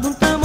Não nuntă